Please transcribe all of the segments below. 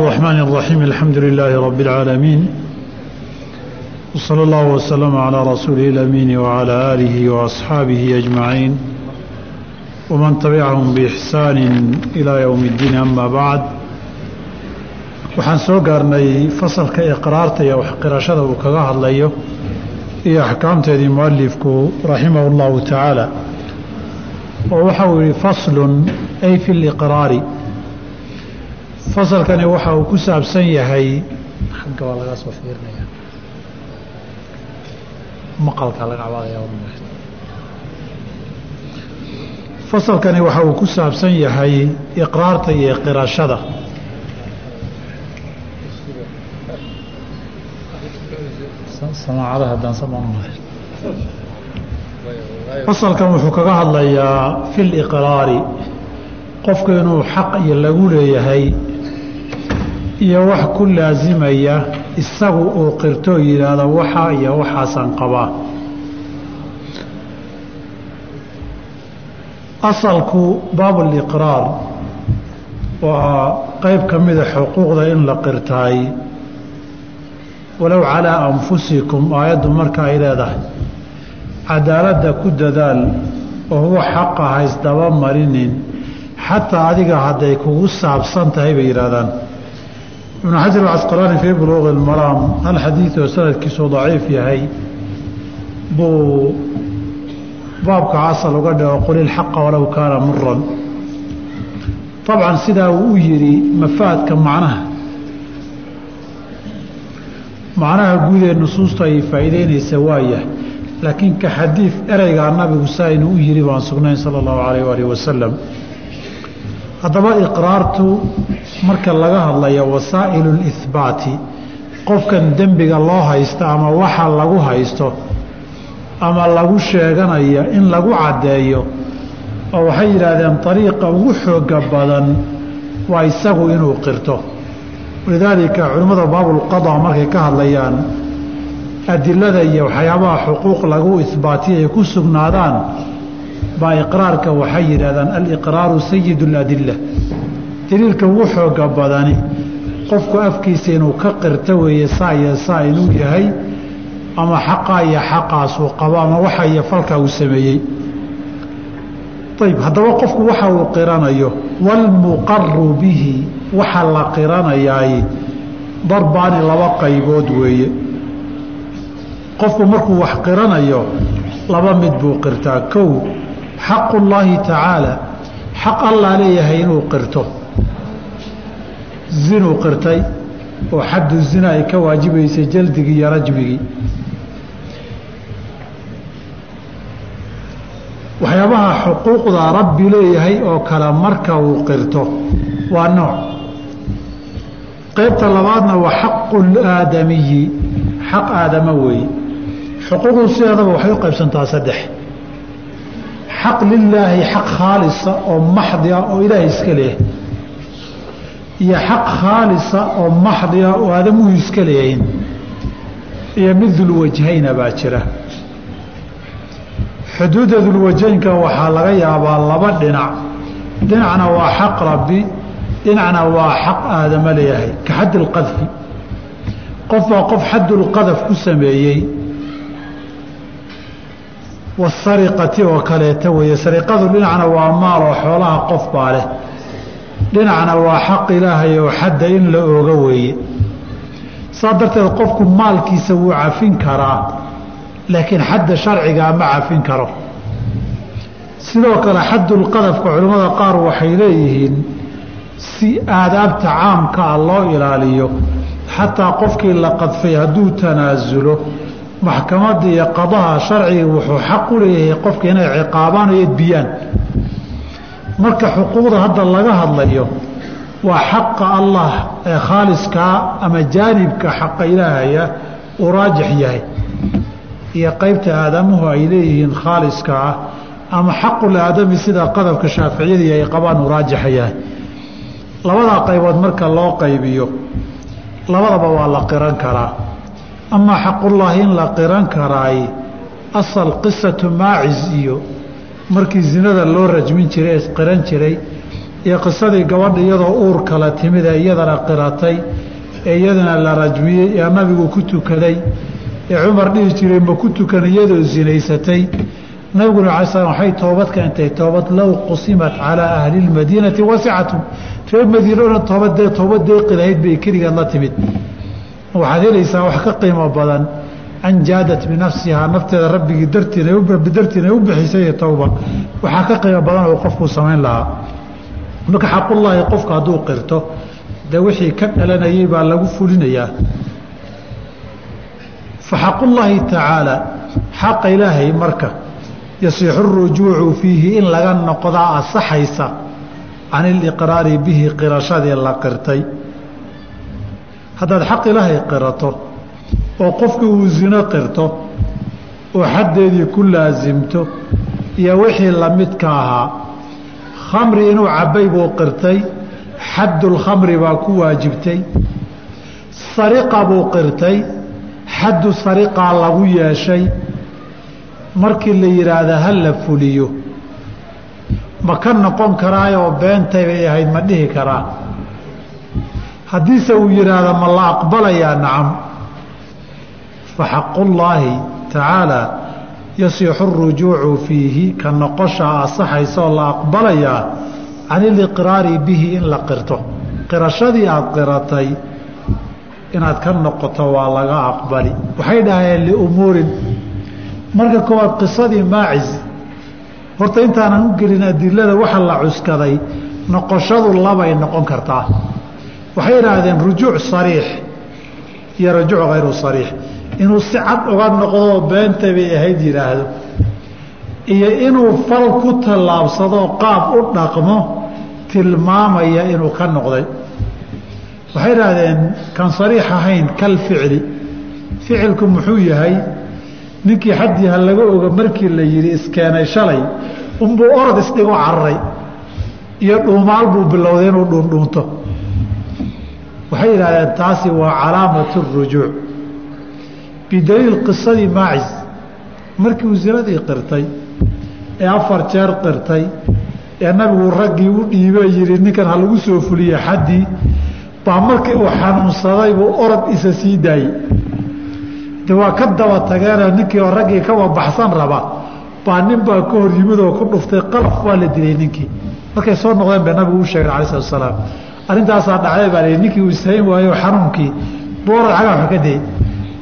الرحمن الرحيم الحمد لله رب العالمين وصلى الله وسلم على رسوله الأمين وعلى آله وأصحابه أجمعين ومن تبعهم بإحسان إلى يوم الدين أما بعد waxaan soo gaarnay fasalka iqraarta iyo waxqirashada uu kaga hadlayo iyo axkaamteedii mualifku raximahu اllahu tacaala oo waxa uu yihi faslun ay fi liqraari fasalkani waxa uu ku saabsan yahay agga waa laga soo fiirinaya maqalka laga cabaadaya fasalkani waxa uu ku saabsan yahay iqraarta iyo qirashada. Fasalkan wuxuu kaga hadlayaa fi liqraari qofku inuu xaq iyo lagu leeyahay iyo wax ku laasimaya isagu uu qirtoo yidhaahdo waxaa iyo waxaasaan qabaa. Asalku baabuliqraar waa qeyb ka mida xuquuqda in la qirtaay. Walow calaa anfusikum aayaddu marka ay leedahay cadaaladda ku dadaal oo huwa xaqa haysdaba marinin xataa adiga hadday kugu saabsan tahay bay yidhaahdaan ibnu xajar alcasqalaani fii buluuqi ilmaraam hal xadiid oo sanadkiisu daciif yahay buu baabka casal uga dhigo qul ilxaqa walow kaana muran dabcan sidaa uu u yidhi mafaadka macnaha macnaha guud ee nusuusta ay faa'iideynaysa waayah laakiin ka xadiid ereygaa nabigu saa inuu u yidhi baan sugnayn sala allahu calayh waalihi wasalam haddaba iqraartu marka laga hadlayo wasaa'ilu lihbaati qofkan dembiga loo haysto ama waxa lagu haysto ama lagu sheeganaya in lagu caddeeyo oo waxay yidhaahdeen ariiqa ugu xooga badan waa isagu inuu qirto. Walidaalika culimmada baabulqada markay ka hadlayaan adilada iyo waxyaabaha xuquuq lagu ihbaatiya ay ku sugnaadaan baa iqraarka waxay yidhahdaan aliqraaru sayid اladila daliilka ugu xooga badani qofku afkiisa inuu ka qirto weeye saa iyo saa inuu yahay ama xaqaa iyo xaqaasuu qabo ama waxa iyo falkaa uu sameeyey. Ayb haddaba qofku waxa uu qiranayo wاlmuqaru bihi waxa la qiranayaay darbaani laba qaybood weeye. Qofku markuu wax qiranayo laba mid buu qirtaa. Kow xaqu llaahi tacaala xaq allaa leeyahay inuu qirto zinuu qirtay oo xaddu zina ay ka waajibaysay jaldigii iyo rajmigii waxyaabaha xuquuqda rabbi leeyahay oo kale marka uu qirto waa nooc. Qaybta labaadna waa xaqu laadamiyi xaq aadama weeye. Xuquuqdu sideedaba waxay u qaybsantaa saddex. Xaq lilaahi xaq khaalisa oo maxdi ah oo ilaahay iska leeyahay iyo xaq khaalisa oo maxdi ah oo aadamuhu iska leeyahin iyo mid dulwajhayna baa jira. Xuduudda dulwajaynka waxaa laga yaabaa laba dhinac. Dhinacna waa xaq rabbi dhinacna waa xaq aadama leeyahay ka xaddi lqadfi qof baa qof xaddulqadaf ku sameeyey. Wasariqati oo kaleeta weeye. Sariqadu dhinacna waa maal oo xoolaha qof baa leh dhinacna waa xaq ilaahay oo xadda in la ooga weeye. Saa darteed qofku maalkiisa wuu cafin karaa laakiin xadda sharcigaa ma cafin karo. Sidoo kale xaddulqadafka culimmada qaar waxay leeyihiin si aadaabta caamkaa loo ilaaliyo xataa qofkii la qadfay hadduu tanaasulo maxkamadda iyo qadaha sharciga wuxuu xaq u leeyahay qofka inay ciqaabaan oo edbiyaan marka xuquuqda hadda laga hadlayo waa xaqa allah ee khaaliskaa ama jaanibka xaqa ilaahaya uu raajix yahay. Iyo qeybta aadamuhu ay leeyihiin khaaliska ama xaqul sida qadabka shaaficiyadii ay qabaan uu raajixa yahay. Labadaa qaybood marka loo qaybiyo labadaba waa la qiran karaa. Amaa xaqullaahi in la qiran karaay asal qisatu maacis iyo markii zinada loo rajmin jiray isqiran jiray iyo qisadii gabadha iyadoo uur kala timid ee iyadana qiratay ee iyadana la rajmiyey ee nabigu ku tukaday ee cumar dhihi jiray ma ku tukan iyadoo sinaysatay nabiguna ala slam waxay toobad keentay toobad low qusimat calaa ahli lmadiinati wasicatum reer madiina o dhan toobadee toobad deeqi lahayd bay keligeed la timid. Waxaad helaysaa wax ka qiimo badan an jaadat binafsihaa nafteeda rabbigii dartiina u bixisay towba waxaa ka qiimo badan oo qofkuu samayn lahaa. Marka xaqullaahi qofka hadduu qirto dee wixii ka dhalanayay baa lagu fulinayaa. Fa xaqullaahi tacaala xaqa ilaahay marka yasixu rujuucu fiihi in laga noqdaa asaxaysa can iliqraari bihi qirashadii la qirtay. Haddaad xaq ilaahay qirato oo qofkii uu zino qirto oo xaddeedii ku laasimto iyo wixii lamidka ahaa. Khamri inuu cabbay buu qirtay xaddulkhamri baa ku waajibtay. Sariqa buu qirtay xaddu sariqaa lagu yeeshay. Markii la yidhaahda ha la fuliyo ma ka noqon karaayoo beentay bay ahayd ma dhihi karaa haddiise uu yidhaahdo ma la aqbalayaa nacam fa xaqullaahi tacaala yasixu rujuucu fiihi ka noqoshaa asaxaysaoo la aqbalayaa can iliqraari bihi in la qirto. Qirashadii aada qiratay inaad ka noqoto waa laga aqbali. Waxay dhahayeen liumuurin. Marka koowaad qisadii maacis horta intaanan u gelin adilada waxa la cuskaday noqoshadu labay noqon kartaa. Waxay idhaahdeen rujuuc sariix. Iyo rujuuc hayru sariix inuu si cad uga noqdoo beenta bay ahayd yidhaahdo. Iyo inuu fal ku tallaabsadoo qaab u dhaqmo tilmaamaya inuu ka noqday. Waxay idhaahdeen kan sariix ahayn kal ficli. Ficilku muxuu yahay ninkii xaddii ha laga oga markii la yidhi iskeenay shalay unbuu orod isdhigo cararay iyo dhuumaal buu bilowday inuu dhuundhuunto. Waxay yidhahdeen taasi waa calaamatu rujuuc bidaliil qisadii maacis markii uu zinadii qirtay ee afar jeer qirtay ee nabigu raggii u dhiibe yidhi ninkan ha lagu soo fuliye xaddii baa markii uu xanuunsaday buu orod isa sii daayey de waa ka daba tageenoo ninkii oo raggii ka wabaxsan raba baa nin baa ka hor yimid oo ku dhuftay qalaf waa la dilay ninkii. Markay soo noqdeen bay nabigu u sheegay alai salatu asalaam arrintaasaa dhacday baa lii ninkii uu istayn waayo xanuunkii boorad cagaa wax ka dayey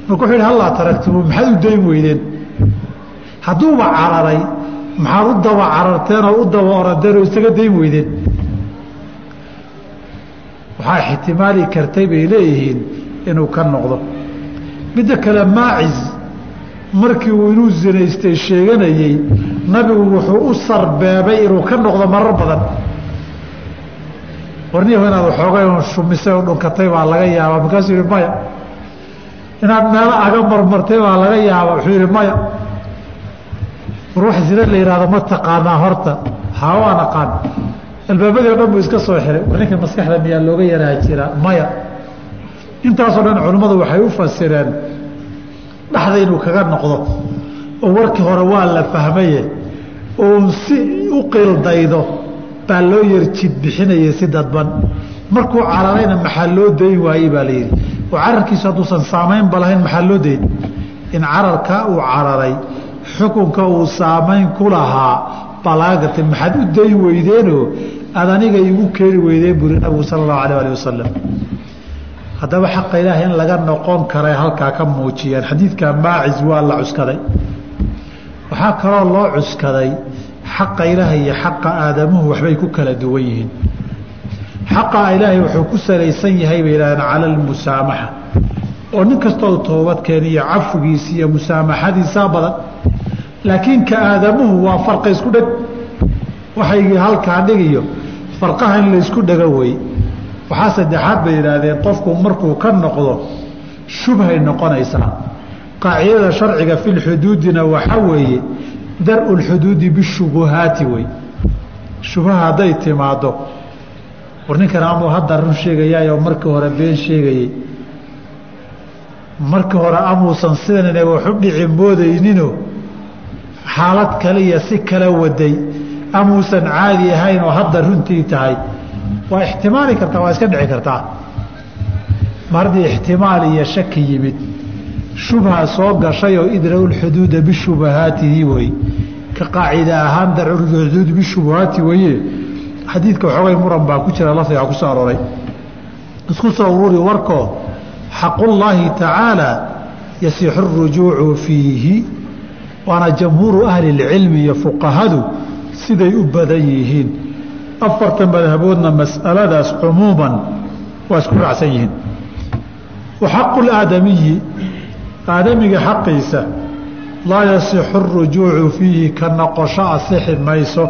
marka wuxuu hallaa taragtumu maxaad u dayn weydeen? Hadduuba cararay maxaad u daba cararteen oo u daba oradeen oo isaga dayn weydeen? Waxaa ixtimaali kartay bay leeyihiin inuu ka noqdo. Midda kale maacis markii uu inuu zinaystay sheeganayey nabigu wuxuu u sarbeebay inuu ka noqdo marar badan. Warniyahu inaad waxoogay shumisay oo dhunkatay baa laga yaabaa. Markaasuu yihi maya inaad meelo aga marmartay baa laga yaabaa. Wuxuu yihi maya war wax zina la yihahdo ma taqaanaa horta. Haa waan aqaan. Albaabadii o dhan buu iska soo xiray war ninka maskaxda miyaa looga yaraa jiraa maya intaasoo dhan culimmadu waxay u fasireen dhaxda inuu kaga noqdo oo warkii hore waa la fahmaye oo si u qildaydo baa loo yar jid bixinayay si dadban. Markuu cararayna maxaa loo dayn waayey baa la yidhi oo cararkiisu hadduusan saamaynba lahayn maxaa loo dayn in cararkaa uu cararay xukunka uu saamayn ku lahaa baa laga gatay maxaad u dayn weydeenoo aad aniga igu keeni weydeen buri nabigu sala allahu alah alih wasalam haddaba xaqa ilaahay in laga noqon karay halkaa ka muujiyeen xadiidka maacis waa la cuskaday. Waxaa kaloo loo cuskaday xaqa ilaahay iyo xaqa aadamuhu waxbay ku kala duwan yihiin xaqa ilaahay wuxuu ku salaysan yahay bay yidhahdeen cala almusaamaxa oo nin kastoo toobadkeena iyo cafigiisa iyo musaamaxadiisaa badan laakiin ka aadamuhu waa farqa isku dheg. Waxaygii halkaa dhigiyo farqaha laysku dhego wey. Waxaa saddexaad bay yidhaahdeen qofku markuu ka noqdo shubhay noqonaysaa. Qaacidada sharciga fi lxuduudina waxaa weeye dar-u lxuduudi bishubuhaati wey. Shubaha hadday timaado war ninkan amuu hadda run sheegayaayoo markii hore been sheegayey markii hore amuusan sidanina waxu dhici moodayninoo xaalad kale iyo si kala waday. Amuusan caadi ahayn oo hadda runtii tahay. Waa ixtimaali kartaa waa iska dhici kartaa mar haddii ixtimaal iyo shaki yimid. Shubha soo gashay oo idra'u bishubahaatihi wey ka qaacida ahaan darcuxuduud bishubahaati weye xadiidka waxoogay muran baa ku jira lafdiga ku soo aroray isku soo ururi warkoo xaqullaahi tacaala yasixu rujuucu fiihi waana jamhuuru ahli اlcilmi iyo fuqahadu siday u badan yihiin afarta madhaboodna mas'aladaas cumuuman waa isku raacsan yihiin wa xaqu اlaadamiyi aadamiga xaqiisa laa yasixu اrujuucu fiihi ka noqosho asixi mayso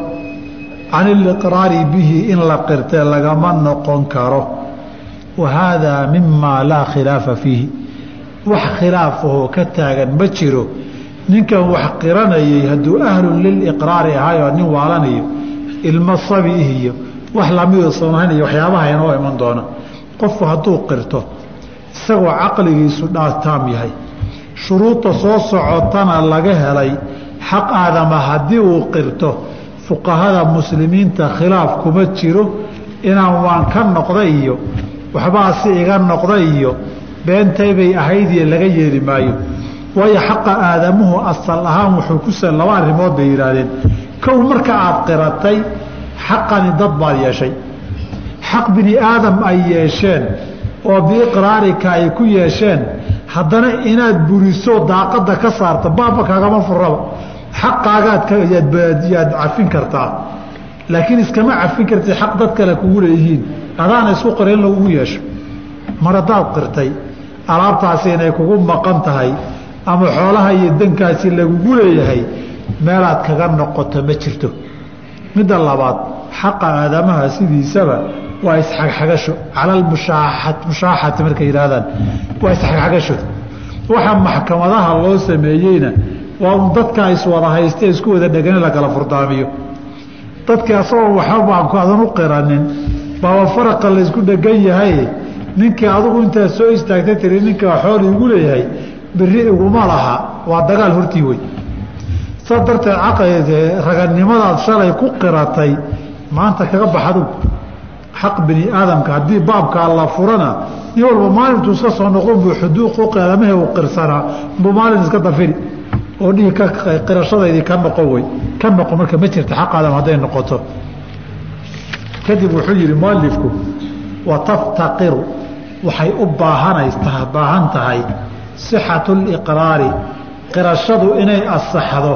can iliqraari bihi in la qirtee lagama noqon karo wa haadaa mimaa laa khilaafa fiihi wax khilaafahoo ka taagan ma jiro ninkan wax qiranayay hadduu ahlun liliqraari ahayoo nin waalanayo ilmo sabiih iyo wax lamidu sanayn iyo waxyaabaha inoo iman doona qofku hadduu qirto isagoo caqligiisu dhaataam yahay shuruudda soo socotana laga helay xaq aadama haddii uu qirto fuqahada muslimiinta khilaaf kuma jiro inaan waan ka noqda iyo waxbaasi iga noqda iyo beentaybay ahayd iyo laga yeeli maayo. Waayo xaqa aadamuhu asal ahaan wuxuu ku laba arrimood bay yidhaahdeen. Kow marka aad qiratay xaqani dad baad yeeshay. Xaq bini aadam ay yeesheen oo biiqraarika ay ku yeesheen. Haddana inaad buriso daaqada ka saarta baaba kaagama furaba xaqaagaad cafin kartaa. Laakiin iskama cafin kartid xaq dad kale kugu leeyihiin. Adaana isku qira in lagugu yeesho. Mar haddaad qirtay alaabtaasi inay kugu maqan tahay ama xoolaha iyo dankaasi lagugu leeyahay meelaad kaga noqoto ma jirto. Midda labaad xaqa aadamaha sidiisaba waa isxagxagasho. Cala mushaaxati markay yidhaahdaan waa isxagxagasho. Waxa maxkamadaha loo sameeyeyna waa un dadkaa iswada haystee isku wada dhegane la kala furdaamiyo. Dadkii asagoo waxbabaanku adan u qiranin. Baaba faraqa laysku dhegan yahay. Ninkii adugu intaad soo istaagtay tiri ninkaa xool igu leeyahay beri iguma laha. Waa dagaal hortii wey saa darteed caqayd raganimadaad shalay ku qiratay maanta kaga baxadu. Xaq bini aadamka haddii baabkaa la furana nin walba maalintuu iska soo noqon buu xuduuqu qeedamahe u qirsanaa buu maalin iska dafiri oo dhihi qirashadaydii ka noqon wey ka noqon marka ma jirta xaq aadam hadday noqoto. Kadib wuxuu yidhi mualifku wa taftaqiru. Waxay u baahanaysta baahan tahay sixatu liqraari qirashadu inay asaxdo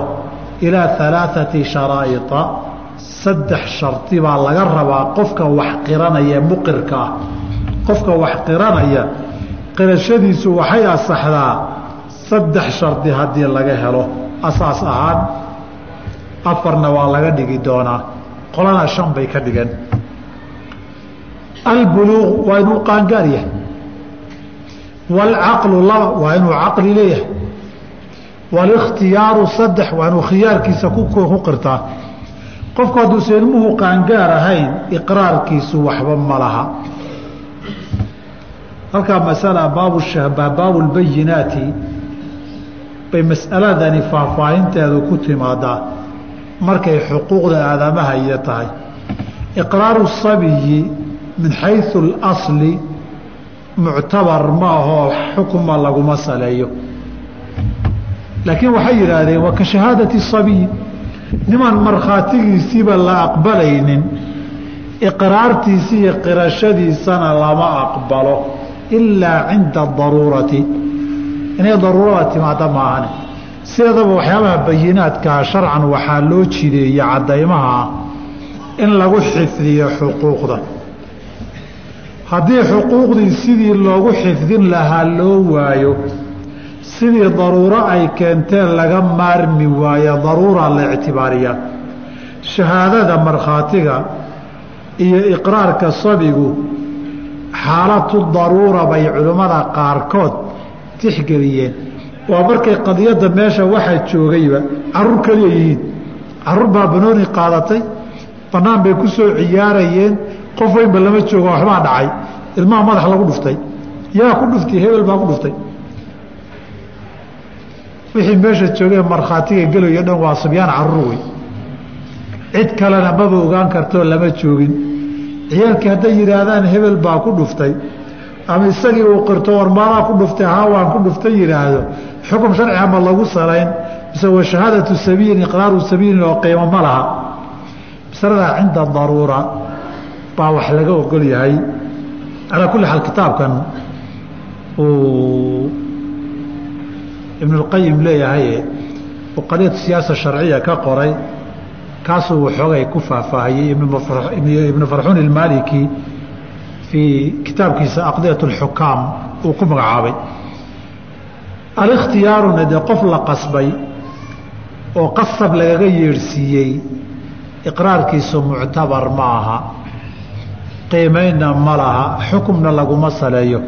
ilaa alaaثati sharaa'ia saddex shardi baa laga rabaa qofka wax qiranaya muqirka. Ah qofka wax qiranaya qirashadiisu waxay asaxdaa saddex shardi haddii laga helo. Asaas ahaan afarna waa laga dhigi doonaa. Qolana shan bay ka dhigeen. Albuluuq waa inuu qaangaar yahay. Waalcaqlu laba waa inuu caqli leeyahay. Walikhtiyaaru saddex waa inuu khiyaarkiisa ku qirtaa. Qofku hadduusa ilmuhu qaangaar ahayn iqraarkiisu waxba ma laha. Halkaa masala baabu lbayinaati bay mas'aladani faahfaahinteedu ku timaadaa. Markay xuquuqda aadamaha iyo tahay. Iqraaru sabiyi min xayu اlasli muctabar ma ahoo xukuma laguma saleeyo laakiin waxay yidhaahdeen waa ka shahaadati sabiyi niman markhaatigiisiiba la aqbalaynin iqraartiisi iyo qirashadiisana lama aqbalo ilaa cinda daruurati inay daruurada timaada maahane. Sideedaba waxyaabaha bayinaadkaa sharcan waxaa loo jideeya caddaymaha in lagu xifdiyo xuquuqda. Haddii xuquuqdii sidii loogu xifdin lahaa loo waayo sidii daruuro ay keenteen laga maarmi waayo daruura la ictibaariyaa shahaadada markhaatiga iyo iqraarka sabigu xaalatu daruura bay culimmada qaarkood tixgeliyeen waa markay qadiyadda meesha waxaa joogayba carruur keliya yihiin carruur baa banooni qaadatay bannaan bay ku soo ciyaarayeen qof weynba lama joogo waxbaa dhacay. Ilmaha madax lagu dhuftay yaa ku dhuftay hebel baa ku dhuftay. Wixii meesha joogee markhaatiga gelayo dhan waa subyaan carruur wey cid kalena maba ogaan kartoo lama joogin. Ciyaalkii hadday yidhaahdaan hebel baa ku dhuftay ama isagii uu qirto warmaadaa ku dhuftay haawaan ku dhuftay yidhaahdo. Xukum sharci ama lagu salayn mise wa sabiilin iqraaru sabiilin oo qiimo ma laha. Masaladaa cinda daruura baa wax laga ogol yahay. Calaa kulli xaal kitaabkan uu ibnulqayim leeyahay uu qadiyatu siyaasa sharciya ka qoray kaasuu waxoogay ku faahfaahiyey ibnu farxuun ilmaliki fii kitaabkiisa aqdiyat اlxukaam uu ku magacaabay alikhtiyaaruna dee qof la qasbay oo qasab lagaga yeedhsiiyey iqraarkiisu muctabar ma aha qiimaynna ma laha xukumna laguma saleeyo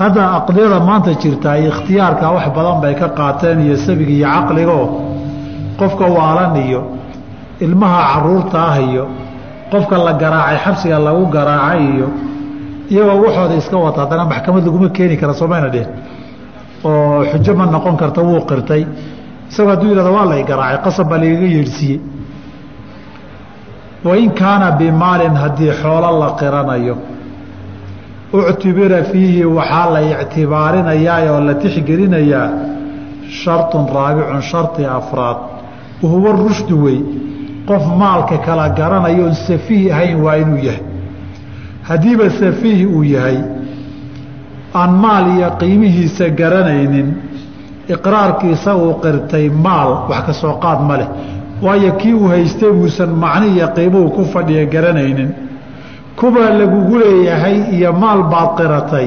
hadda aqdiyada maanta jirtaa ikhtiyaarka wax badan bay ka qaateen iyo sabiga iyo caqligaoo qofka waalan iyo ilmaha carruurta ah iyo qofka la garaacay xabsiga lagu garaacay iyo iyagoo waxooda iska wata. Haddana maxkamad laguma keeni kara soomayna dheh oo xujo ma noqon karta wuu qirtay. Isagoo hadduu yihahdo waa lay garaacay qasab baa lagaga yeedhsiiyey wain kaana bimaalin haddii xoolo la qiranayo uctubira fiihi waxaa la ictibaarinayaa oo la tixgelinayaa sharطun raabicun shardi afraad. Wahuwa rushdu wey qof maalka kala garanayo oon safiih ahayn waa inuu yahay haddiiba safiih uu yahay aan maal iyo qiimihiisa garanaynin iqraarkiisa uu qirtay maal wax ka soo qaad ma leh waayo kii uu haystay buusan macni iyo qiimuhu ku fadhiya garanaynin. Kubaa lagugu leeyahay iyo maal baad qiratay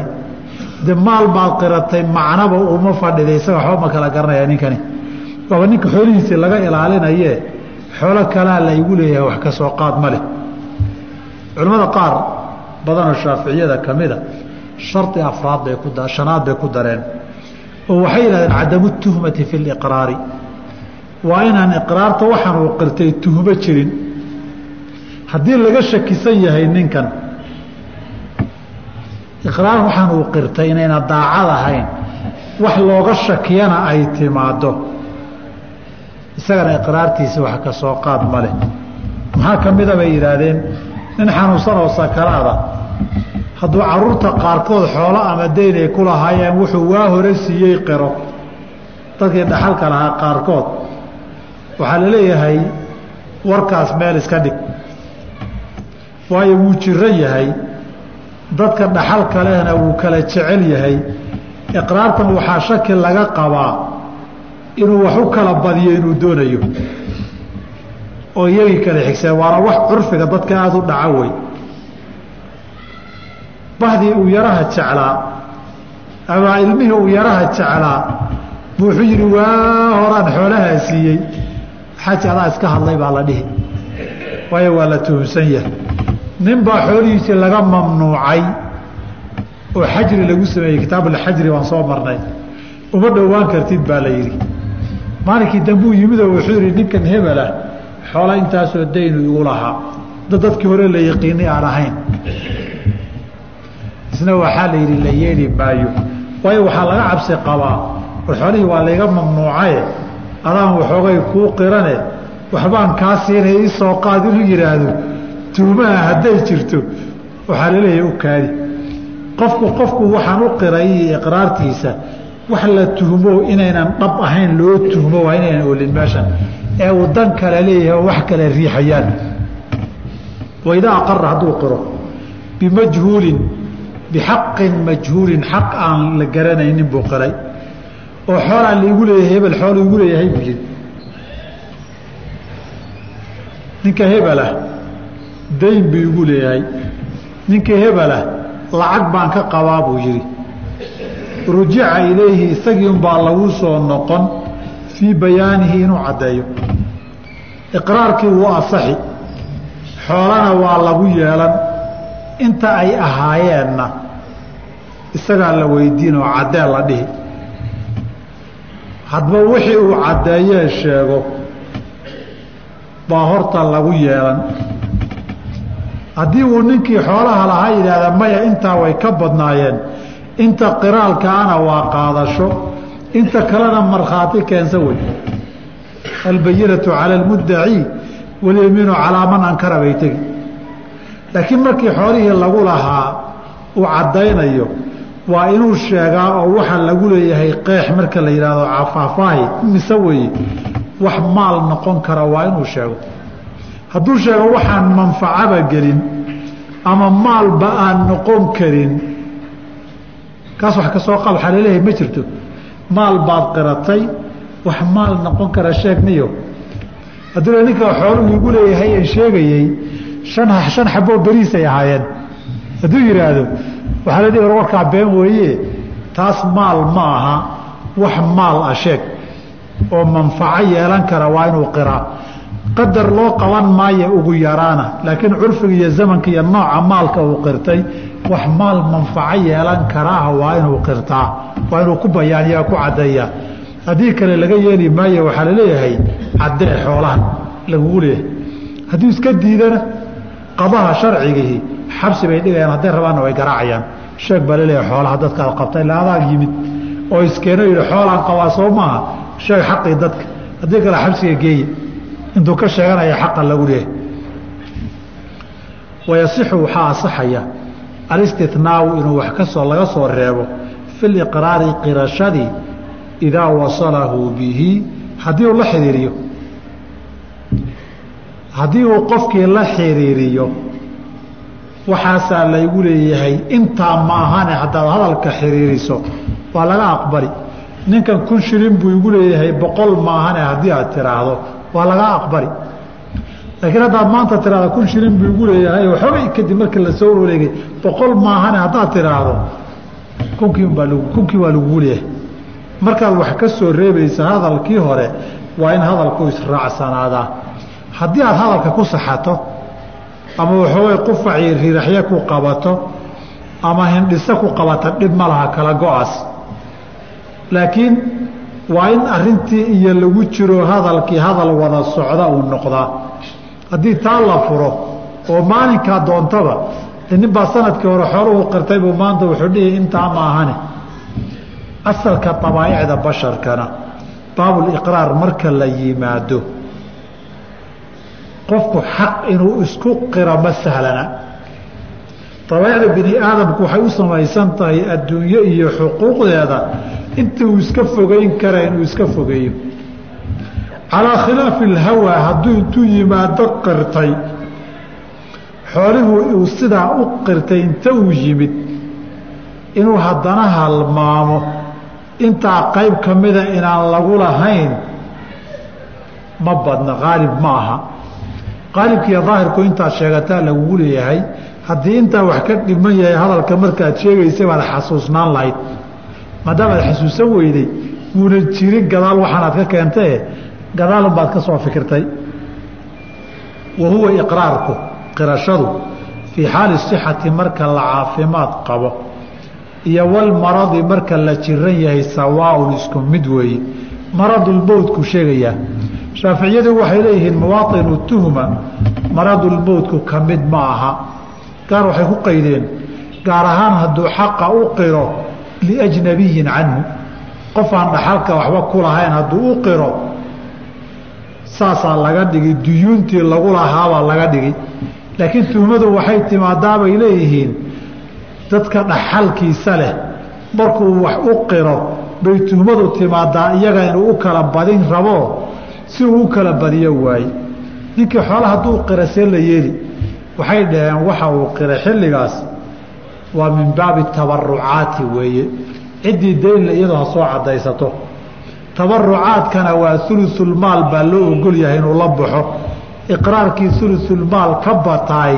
de maal baad qiratay macnaba uma fadhida isaga waxba ma kala garanaya ninkani. Waaba ninka xoolihiisii laga ilaalinaye xoolo kalaa la igu leeyahay wax ka soo qaad ma leh. Culimmada qaar badanoo shaaficiyada ka mida shardi afraad bay ku shanaad bay ku dareen. Oo waxay yidhahdeen cadamu tuhmati fi liqraari waa inaan iqraarta waxaan uu qirtay tuhmo jirin. Haddii laga shakisan yahay ninkan iqraar waxaan uu qirtay inayna daacad ahayn. Wax looga shakiyana ay timaado isagana iqraartiisa wax ka soo qaad ma maxaa ka mida bay yidhaahdeen nin xanuunsan oo sakaraada hadduu carruurta qaarkood xoolo ama deyn ay ku lahaayeen wuxuu waa hore siiyey qiro. Dadkii dhaxalka lahaa qaarkood. Waxaa la leeyahay warkaas meel iska dhig. Waayo wuu jiran yahay. Dadka dhaxalka lehna wuu kala jecel yahay. Iqraartan waxaa shaki laga qabaa inuu wax u kala badiyo inuu doonayo. Oo iyagii kala xigseen waana wax curfiga dadka aada u dhaca wey bahdii uu yaraha jeclaa ama ilmihii uu yaraha jeclaa bu wuxuu yidhi waa horaan xoolahaa siiyey. Xaaji adaa iska hadlay baa la dhihi. Waayo waa la tuhunsan yahay. Nin baa xoolihiisii laga mamnuucay oo xajri lagu sameeyey kitaabulxajri waan soo marnay. Uma dhowaan kartid baa la yidhi. Maalinkii dambuu yimidoo wuxuu yidhi ninkan hebelah xoola intaasoo daynu igu lahaa. Dad dadkii hore la yaqiinay aan ahayn isna waxaa la yidhi la yeeli maayo. Waayo waxaa laga cabsi qabaa. War xoolihii waa layga mamnuucaye. Adaan waxoogay kuu qirane. Waxbaan kaa siinay isoo qaad inuu yidhaahdo tuhmaha hadday jirto. Waxaa la leeyahay u kaadi. Qofku qofku waxaan u qiray iyo iqraartiisa wax la tuhmo inaynan dhab ahayn loo tuhmo waa inaynan olin meeshan. Ee uu dan kale leeyahay oo wax kale riixayaan. Waidaa aqara hadduu qiro bimajhuulin bixaqin majhuulin xaq aan la garanaynin buu qiray oo xoolaa laigu leeyahay hebel xoola igu leeyahay buu yidhi ninka hebelah dayn buu igu leeyahay ninka hebelah lacag baan ka qabaa buu yidhi rujica ilayhi isagii unbaa lagu soo noqon fii bayaanihi inuu caddeeyo iqraarkii wuu asaxi xoolana waa lagu yeelan inta ay ahaayeenna isagaa la weydiin oo caddee la dhihi. Hadba wixii uu caddeeyee sheego baa horta lagu yeelan. Haddii uu ninkii xoolaha lahaa yidhaahda maya intaa way ka badnaayeen. Inta qiraalkaana waa qaadasho. Inta kalena markhaati keensa wey. Albayinatu cala almuddaci walyamiinu calaa man ankara bay tegi laakiin markii xoolihii lagu lahaa uu caddaynayo waa inuu sheegaa oo waxa lagu leeyahay qeex marka la yidhaahdo cafaafaahi mise weeye wax maal noqon kara waa inuu sheego. Hadduu sheego waxaan manfacaba gelin ama maalba aan noqon karin. Kaas wax ka soo qab waxaa la leeyahay ma jirto. Maal baad qiratay wax maal noqon kara sheeg niyo. Hadduu ninka xooluhu igu leeyahay aan sheegayey shan shan xaboo beriisay ahaayeen hadduu yidhaahdo waxaa la dhihi war warkaa been weeye taas maal ma aha wax maal ah sheeg oo manfaco yeelan kara waa inuu qiraa. Qadar loo qaban maayo ugu yaraana laakiin curfiga iyo zamanka iyo nooca maalka uu qirtay wax maal manfaco yeelan karaah waa inuu qirtaa waa inuu ku bayaaniyaa ku caddeeyaa. Haddii kale laga yeeli maayo waxaa la leeyahay caddee xoolahan lagugu leeyahay. Hadduu iska diidana qadaha sharcigihii xabsi bay dhigayaan hadday rabaanna way garaacayaan. Sheeg baa la leeyahay xoolaha dadkaad qabtay ila adaag yimid. Oo iskeeno yidhi xoolaan qabaa soo maaha. Sheeg xaqii dadka. Haddii kale xabsiga geeya intuu ka sheeganaya xaqa lagu leeyahay. Wayasixu waxaa asaxaya alistinaau inuu wax ka soo laga soo reebo fi liqraari qirashadii idaa wasalahu bihi. Haddii uu la xiriiriyo haddii uu qofkii la xiriiriyo waxaasaa laygu leeyahay intaa ma ahane haddaad hadalka xiriiriso. Waa laga aqbali. Ninkan kun shilin buu igu leeyahay boqol maahane haddii aad tiraahdo. Waa laga aqbali. Laakiin haddaad maanta tiraahdo kun shilin buu igu leeyahay waxoogay kadib markii la soo wareegay boqol maahane haddaad tiraahdo. Kunkii waa lagugu leeyahay. Markaad wax ka soo reebaysa hadalkii hore waa in hadalku israacsanaadaa. Haddii aad hadalka ku saxato ama waxoogay qufacii riraxyo ku qabato ama hindhiso ku qabata dhib ma laha kala go'aas. Laakiin waa in arintii iyo lagu jiro hadalkii hadal wada socda uu noqdaa. Haddii taa la furo oo maalinkaa doontaba nin baa sannadkii hore xooluhu qirtay buu maanta wuxuu dhihi intaa ma ahane asalka abaaicda basharkana baabuliqraar marka la yimaado qofku xaq inuu isku qiro ma sahlana. Abaicda bini aadamku waxay u samaysan tahay adduunyo iyo xuquuqdeeda. Inta uu iska fogeyn kara inuu iska fogeeyo. Calaa khilaafi alhawaa hadduu intuu yimaado qirtay xoolihuu uu sidaa u qirtay inta uu yimid inuu haddana halmaamo. Intaa qayb ka mida inaan lagu lahayn ma badna qaalib ma aha qaalibkiiyo daahirku intaad sheegataa lagugu leeyahay. Haddii intaa wax ka dhiman yahay hadalka markaad sheegaysa baad xasuusnaan lahayd. Maadaamaad xasuusan weyday wuuna jirin gadaal waxaanaad ka keentae gadaalun baad ka soo fikirtay. Wa huwa iqraarku qirashadu fii xaali sixati marka la caafimaad qabo. Iyo walmaradi marka la jiran yahay sawaaun isku mid weeye. Maradulmowtku sheegayaa shaaficiyadu waxay leeyihiin muwaطinu tuhma maradulmowtku ka mid ma aha. Gaar waxay ku qaydeen gaar ahaan hadduu xaqa u qiro liajnabiyin canhu. Qof aan dhaxalka waxba ku lahayn hadduu u qiro saasaa laga dhigi duyuuntii lagu lahaabaa laga dhigi laakiin tuhmadu waxay timaadaabay leeyihiin dadka dhaxalkiisa leh markuu wax u qiro bay tuhmadu timaadaa iyaga inuu u kala badin rabo si uu u kala badiyo waaye ninkii xoola hadduu qira see la yeeli waxay dhaheen waxa uu qiray xilligaas waa min baabi tabarucaati weeye. Ciddii daynle iyadoo ha soo caddaysato. Tabarucaadkana waa ulusulmaal baa loo ogol yahay inuu la baxo. Iqraarkii ulusulmaal ka bataay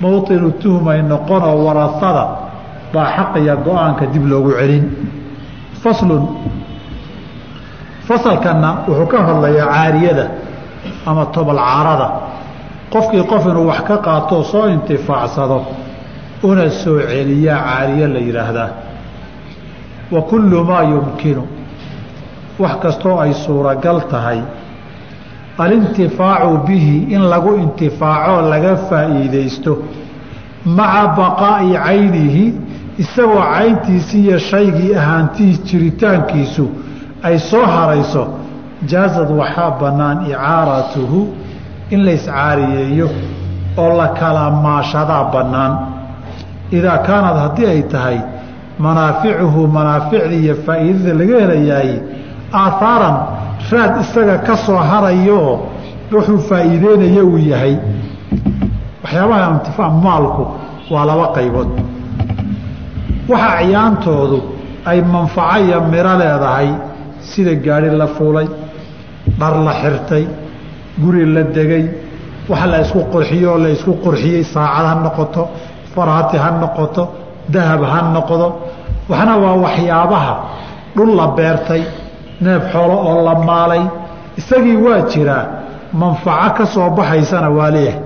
mowطinu tuhmay noqonoo warasada baa xaqiya go'aanka dib loogu celin. Faslun fasalkanna wuxuu ka hadlayaa caariyada ama tobalcaarada. Qofkii qof inuu wax ka qaatoo soo intifaacsado una soo celiyaa caariye la yidhaahdaa. Wa kullu maa yumkinu. Wax kastoo ay suuragal tahay. Alintifaacu bihi in lagu intifaacoo laga faa'iidaysto. Maca baqaa'i caynihi isagoo cayntiisii iyo shaygii ahaantiis jiritaankiisu ay soo harayso jaazad waxaa bannaan icaaratuhu in la iscaariyeeyo oo la kala maashadaa bannaan. Idaa kaanad haddii ay tahay manaaficuhu manaaficda iyo faa'iidada laga helayaay aahaaran raad isaga ka soo harayooo wuxuu faa'iideynaya uu yahay. Waxyaabaha intifaac maalku waa laba qaybood. Waxa acyaantoodu ay manfaco iyo miro leedahay sida gaari la fuulay dhar la xirtay guri la degay wax la isku qurxiyo oo la isku qurxiyey saacad ha noqoto faraati ha noqoto dahab ha noqdo waxna waa waxyaabaha dhul la beertay neef xoolo oo la maalay. Isagii waa jiraa manfaco ka soo baxaysana waa leeyahay.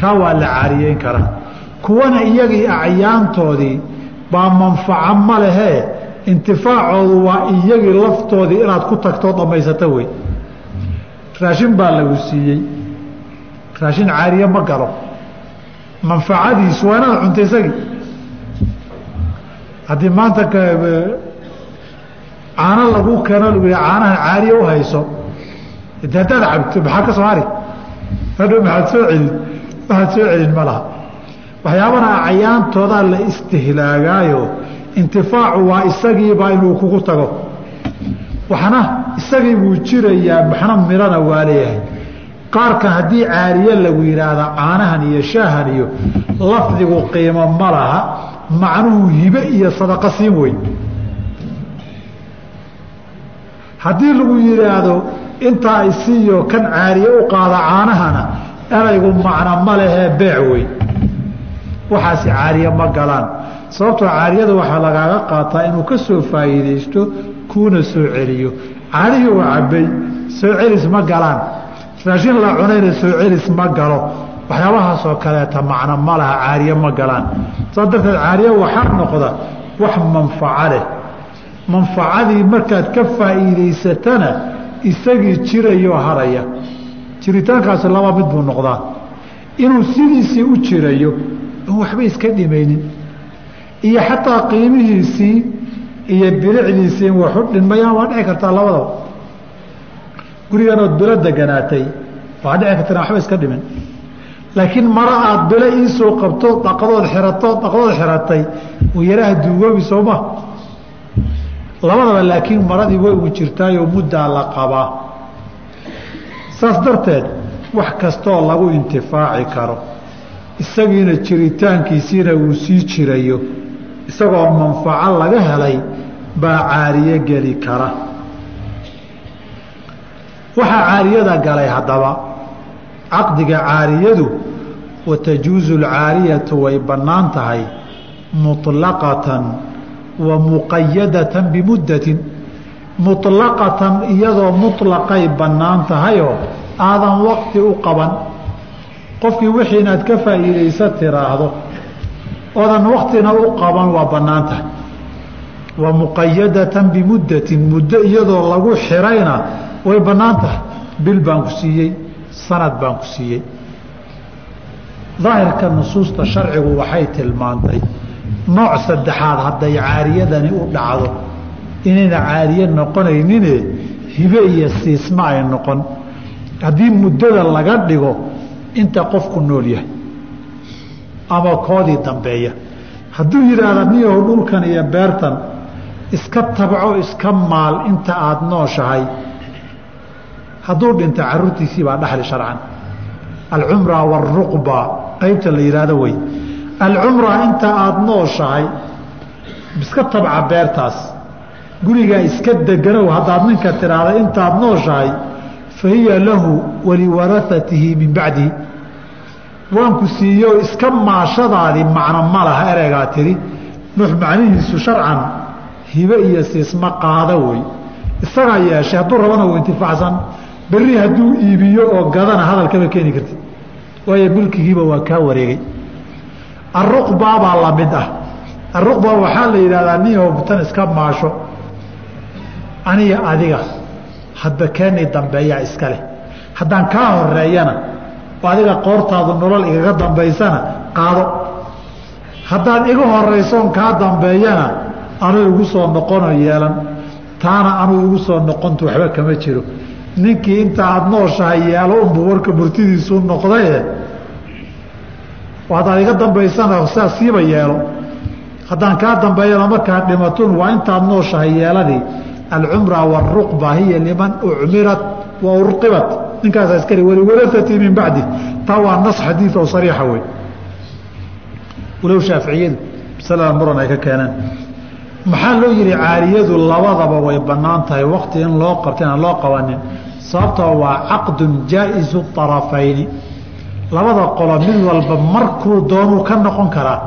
Kaa waa la caariyeyn karaa kuwana iyagii acyaantoodii baa manfaco ma lehee intifaacoodu waa iyagii laftoodii inaad ku tagtoo dhammaysato wey raashin baa lagu siiyey raashin caariye ma galo. Manfacadiisu waa inaad cunta isagii. Haddii maanta caano lagu keeno lagu yih caanahan caariye u hayso de haddaad cabto maxaa ka soo hari? Maxaad soo celin waxaad soo celin ma laha. Waxyaabana acyaantoodaa la istihlaagaayo intifaacu waa isagiibaa inuu kugu tago. Waxna isagii buu jirayaa maxna mirana waa leeyahay. Qaarkan haddii caariye lagu yidhaahda caanahan iyo shaahan iyo lafdigu qiimo ma laha macnuhu hibe iyo sadaqo siin weyn. Haddii lagu yidhaahdo intaa isiiyo kan caariye u qaada caanahana eraygu macno ma lehee beec wey waxaasi caariye ma galaan sababtoo caariyada waxaa lagaaga qaataa inuu ka soo faa'iidaysto kuuna soo celiyo. Caanihii uu cabbay soo celis ma galaan. Raashin la cunayna soo celis ma galo. Waxyaabahaasoo kaleeta macno ma laha caariye ma galaan. Saas darteed caariye waxaa noqda wax manfaco leh. Manfacadii markaad ka faa'iidaysatana isagii jirayoo haraya. Jiritaankaasi laba mid buu noqdaa. Inuu sidiisii u jirayo on waxba iska dhimaynin iyo xataa qiimihiisii iyo bilicdiisii in waxu dhinmayaan waa dhici kartaa labadaba. Guriganood bilo deganaatay waa dhici karta waxba iska dhimin. Laakiin maro aad bilo iisoo qabto dhaqadood xirato dhaqdood xiratay yaraha duugoobi sooma labadaba laakiin maradii way u jirtaayoo muddaa la qabaa saas darteed wax kastoo lagu intifaaci karo isagiina jiritaankiisiina uu sii jirayo isagoo manfaco laga helay baa caariye geli kara waxaa caariyada galay haddaba caqdiga caariyadu wa tajuusu alcaariyatu way bannaan tahay muطlaqatan wa muqayadatan bimuddatin muطlaqatan iyadoo muطlaqay bannaan tahayoo aadan waqti u qaban qofkii wixii inaad ka faa'iidaysa tiraahdo oodan waktina u qaban waa bannaan tahay wa muqayadatan bimuddatin muddo iyadoo lagu xirayna way bannaan tahay. Bil baan ku siiyey sanad baan ku siiyey. Daahirka nusuusta sharcigu waxay tilmaantay nooc saddexaad hadday caariyadani u dhacdo. Inayna caariye noqonaynine hibe iyo siisma ay noqon. Haddii muddada laga dhigo inta qofku nool yahay ama koodii dambeeya. Hadduu yidhaahda niyahu dhulkan iyo beertan iska tabco iska maal inta aada nooshahay hadduu dhinta caruurtiisii baa dhaxli sharcan. Alcumra waaruqba qaybta la yidhaahdo wey. Alcumra inta aada nooshahay iska tabca beertaas. Gurigaa iska deganow haddaad ninka tidhaahda intaad nooshahay fa lahu waliwarahatihi min bacdihi waanku siiyo iska maashadaadii macno ma laha ereygaa tidhi. Nuux macnihiisu sharcan hibe iyo siisma qaada wey. Isagaa yeeshay hadduu rabana uu intifaacsan berri hadduu iibiyo oo gadana hadalkama keeni karti waayo milkigiiba waa kaa wareegay. Aruqbaa baa la mid ah. Aruqba waxaa la yidhahdaa nin tan iska maasho aniga adiga hadba keenay dambeeyaa iska leh. Haddaan kaa horeeyana adiga qoortaadu nolol igaga dambaysana qaado. Haddaad iga horaysoon kaa dambeeyana anuu igu soo noqonoo yeelan. Taana anuu igu soo noqontu waxba kama jiro. Ninkii inta aada nooshahay yeelo unbu warka murtidiisuu noqdaye haddaad iga dambaysana saa siiba yeelo. Haddaan kaa dambeeyana markaad dhimatun waa intaad nooshahay yeeladii alcumra waaruqba hiya liman ucmirat wa urqibat ninkaasa iskale waliwarasatii min bacdi. Taa waa nas xadiid oo sariixa wey walow shaaficiyadu masalada muran ay ka keeneen maxaa loo yihi caariyadu labadaba way bannaan tahay wakti in loo qabta inaan loo qabanin? Sababtoo waa caqdun jaa-isu labada qolo mid walba markuu doonuu ka noqon karaa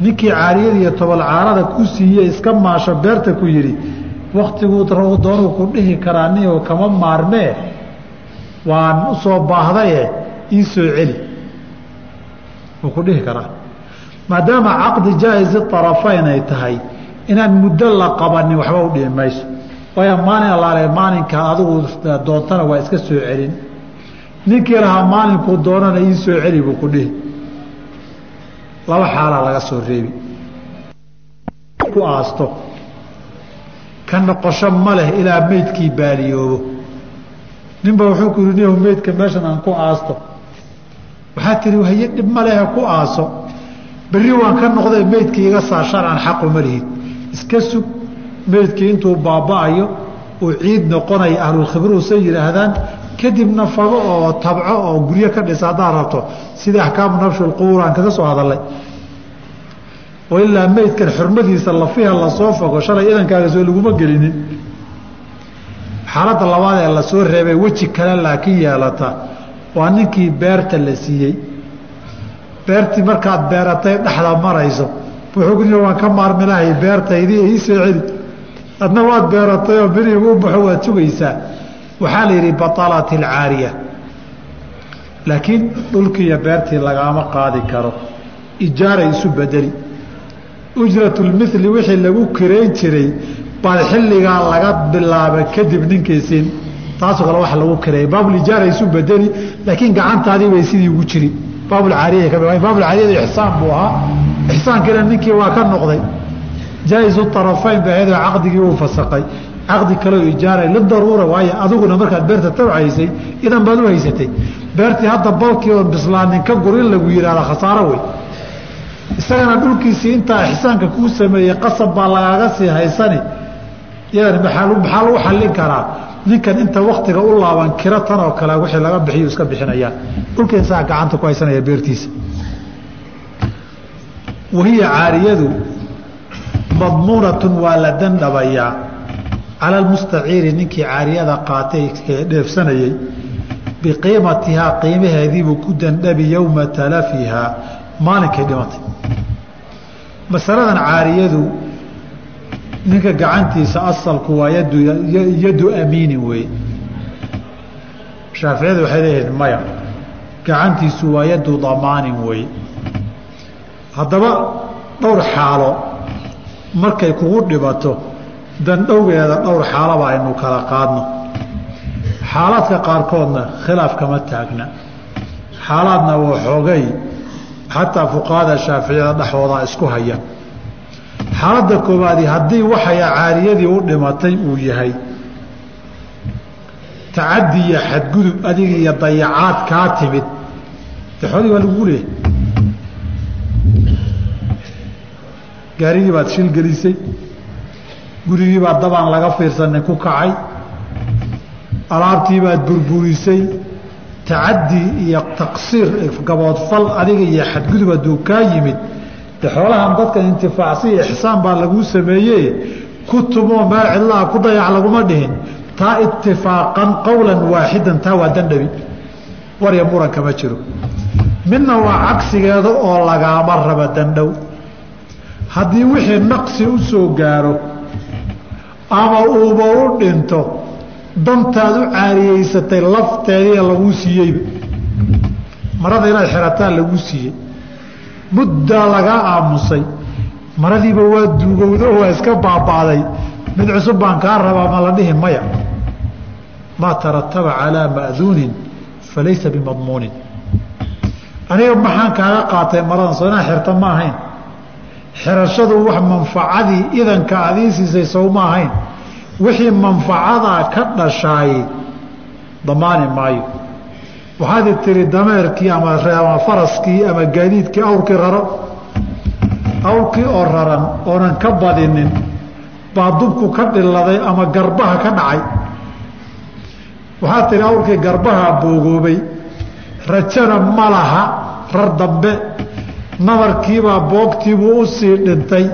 ninkii caariyada iyo tobolcaarada ku siiye iska maasho beerta ku yidhi waktiguu doonuu ku dhihi karaa niyo kama maarmee waan u soo baahdaye ii soo celi wuu ku dhihi karaa. Maadaama caqdi jaa-isi طarafayn ay tahay inaan muddo la qabanin waxba u dhihi mayso. Waayo maalin allaale maalinka adigu doontana waa iska soo celin. Ninkii lahaa maalinkuu doonana ii soo celi buu ku dhihi. Laba xaalaa laga soo reebi. Ku aasto. Ka noqosho ma leh ilaa meydkii baaliyoobo ninba wuxuu ku yihi niyahu meydka meeshan aan ku aasto. Waxaa tihi haye dhib ma lehe ku aaso. Berri waan ka noqday meydkii iga saa sharcan xaqu ma lihid. Iska sug meydkii intuu baaba'ayo uu ciid noqonaya ahlulkhibruusa yidhaahdaan kadibna fago oo tabco oo guryo ka dhisa haddaad rabto sidai axkaamu nafshulqubuur aan kaga soo hadalay oo ilaa meydkan xurmadiisa lafiha la soo fago shalay idankaaga soo laguma gelinin xaaladda labaad ee la soo reebay weji kale laakiin yeelata waa ninkii beerta la siiyey. Beertii markaad beeratay dhexda marayso wuxuu ku waan ka maarmi lahay beertaydii ii soo celi. Adna waad beeratay oo berihigu u baxo waad sugaysaa. Waxaa la yidhi batalat alcaariya. Laakiin dhulkii iyo beertii lagaama qaadi karo. Ijaaray isu bedeli. Ujratulmili wixii lagu kirayn jiray baad xilligaa laga bilaaba kadib ninkiisiin taasoo kale waa lagu kireeyay baabulijaara isu bedeli laakiin gacantaadii bay sidii ugu jiri. Baabulcaariyada ixsaan buu ahaa. Ixsaankiina ninkii waa ka noqday. Jaa-isu طarafayn ba ayadoo caqdigii uu fasaqay. Caqdi kaleo ijaaray lidaruura waayo adiguna markaad beerta tabcaysay idan baad u haysatay. Beertii hadda balkii oon bislaanin ka gur in lagu yidhahda khasaaro wey isagana dhulkiisii intaa ixsaanka kuu sameeyey qasab baa lagaaga sii haysani iyadan maxaa lagu xallin karaa? Ninkan inta waktiga u laaban kiro tan oo kale wixii laga bixiyu iska bixinayaa dhulka isaga gacanta ku haysanaya beertiisa. Wahiya caariyadu madmuunatun waa la dandhabayaa. Cala almustaciiri ninkii caariyada qaatay ee dheefsanayey biqiimatihaa qiimaheediibuu ku dandhabi yowma talafihaa maalinkay dhimatay? Masaladan caariyadu ninka gacantiisa asalku waa yadu yadu amiinin weeye shaaficiyadu waxay leeyihiin maya gacantiisu waa yadu damaanin weeye haddaba dhowr xaalo markay kugu dhibato dandhowgeeda dhowr xaalaba aynu kala qaadno. Xaalaadka qaarkoodna khilaaf kama taagna. Xaalaadna waa xoogay. Xataa fuqahada shaaficiyada dhexoodaa isku haya xaaladda koowaadi haddii waxaya caariyadii u dhimatay uu yahay tacadi iyo xadgudub adiga iyo dayacaad kaa timid de xoolihii lagugu leeyahay gaarigii baad shil gelisay gurigii baad dabaan laga fiirsanin ku kacay alaabtii baad burburisay tacadi iyo taqsiir gaboodfal adiga iyo xadgudub hadduu kaa yimid de xoolahan dadkan intifaacsi ixsaan baa laguu sameeye ku tumoo meel cidlaha ku dayac laguma dhihin. Taa itifaaqan qowlan waaxidan taa waa dandhabi warya muran kama jiro. Midna waa cagsigeeda oo lagaama raba dandhow haddii wixii naqsi u soo gaaro ama uuba u dhinto dantaad u caariyeysatay lafteediia laguu siiyeyba. Marada inaad xirataan laguu siiyey muddaa lagaa aamusay. Maradiiba waa duugowdo waa iska baaba'day mid cusub baan kaa rabaa ma la dhihi maya. Maa tarataba calaa ma'duunin falaysa bimadmuunin aniga maxaan kaaga qaatay maradan soo inaa xirta ma ahayn. Xirashadu wax manfacadii idanka adii siisay sow ma ahayn. Wixii manfacadaa ka dhashaay damaani maayo waxaad tiri dameerkii ama faraskii ama gaadiidkii awrkii raro awrkii oo raran oonan ka badinin baa dubku ka dhiladay ama garbaha ka dhacay waxaad tihi awrkii garbaha boogoobay rajana ma laha rar dambe nabarkiibaa boogtiibuu u sii dhintay